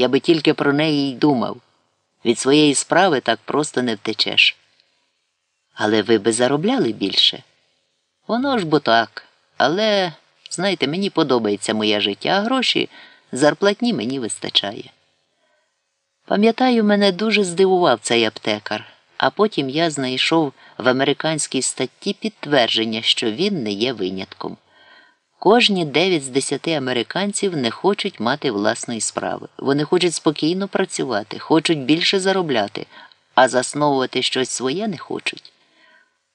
я би тільки про неї й думав. Від своєї справи так просто не втечеш. Але ви би заробляли більше. Воно ж бо так. Але, знаєте, мені подобається моє життя, а гроші зарплатні мені вистачає. Пам'ятаю, мене дуже здивував цей аптекар, а потім я знайшов в американській статті підтвердження, що він не є винятком. Кожні 9 з 10 американців не хочуть мати власної справи. Вони хочуть спокійно працювати, хочуть більше заробляти, а засновувати щось своє не хочуть.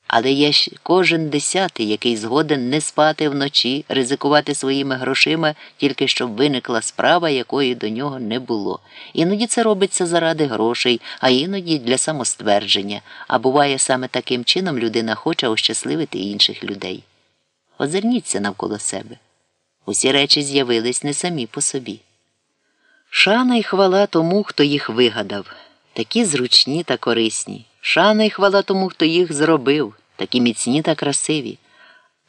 Але є ж кожен десятий, який згоден не спати вночі, ризикувати своїми грошима, тільки щоб виникла справа, якої до нього не було. Іноді це робиться заради грошей, а іноді для самоствердження, а буває саме таким чином людина хоче ощасливити інших людей. Озирніться навколо себе. Усі речі з'явились не самі по собі. Шана й хвала тому, хто їх вигадав, такі зручні та корисні. Шана й хвала тому, хто їх зробив, такі міцні та красиві.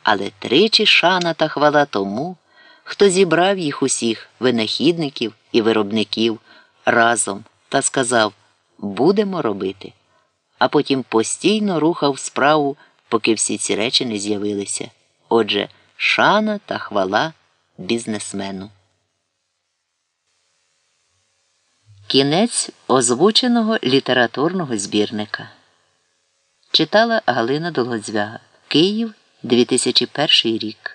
Але тричі шана та хвала тому, хто зібрав їх усіх винахідників і виробників разом та сказав будемо робити, а потім постійно рухав справу, поки всі ці речі не з'явилися. Отже, шана та хвала бізнесмену. Кінець озвученого літературного збірника. Читала Галина Долгозвяга. Київ 2001 рік.